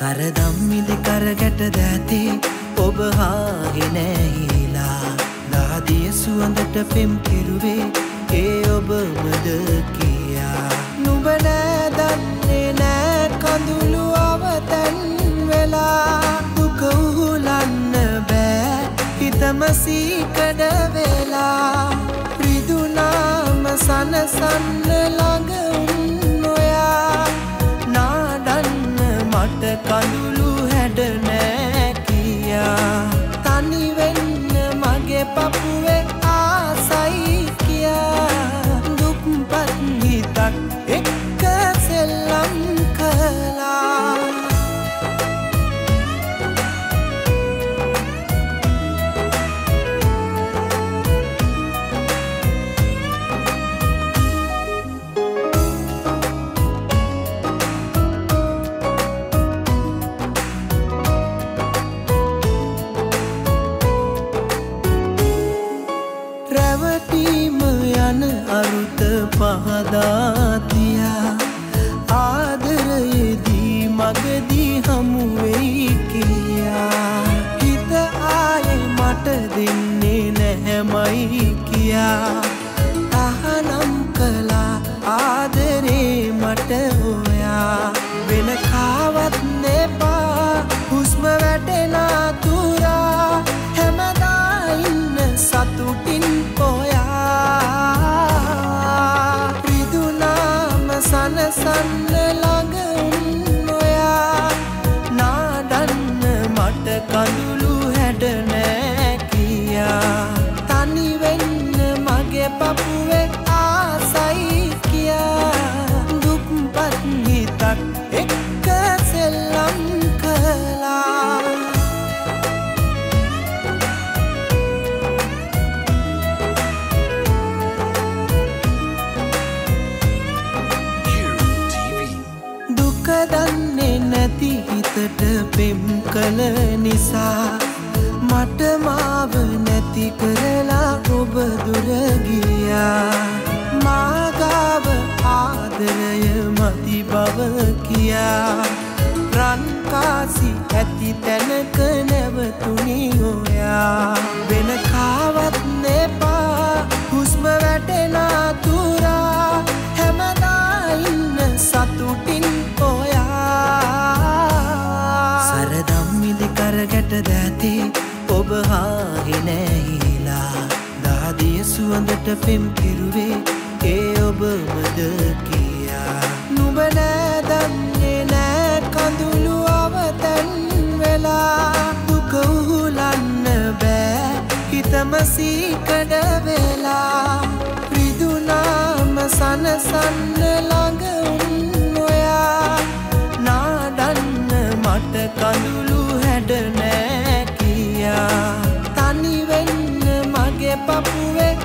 සරදම්මිලි කරගැට දැතේ ඔබ හාගෙනැහිලා දාදිය සුවඳට පෙම් කෙරුවේ ඒ ඔබමද කියා. නුබනෑ දන්නේ නෑ කඳුළු අවතැන් වෙලා. දුක උහුලන්න බෑ හිතමසීකඩ වෙලා. රිදුනාම සනසන්න කඳුළු රැවටීම යන අරුත පහදාතියා. ආදරයේදී මගදී හමුවෙයි කියා. හිත ආයෙ මට දෙන්නේ නැහැමයි කියා. සනසන්න ළඟ ඔයා නාඩන්න මට කඳුළු හැඩනෑ කියා. තනිවෙන්න මගේ පපුුවේ ආසයි කියා. දුක්පත් හිතක් එක්ක සෙල්ලම් කලා දන්නේ නැති හිතට පෙම් කළ නිසා මට මාව නැති කරලා ඔබ දුරගියා මාගාව ආදරය මති බව කියා. රන්කාසි ඇති තැනක නැවතුනි ඔයා. වෙන කරගැට දැතේ ඔබ හාගෙනැහිලා දාදිය සුවඳට පෙම් කෙරුවේ ඒ ඔබමද කියා. නුබනෑ දන්නේ නෑ කඳුළු අවතැන් වෙලා. දුක උහුලන්න බෑ හිතමසීකඩ වෙලා. රිදුනාම සනසන්න ළඟ papué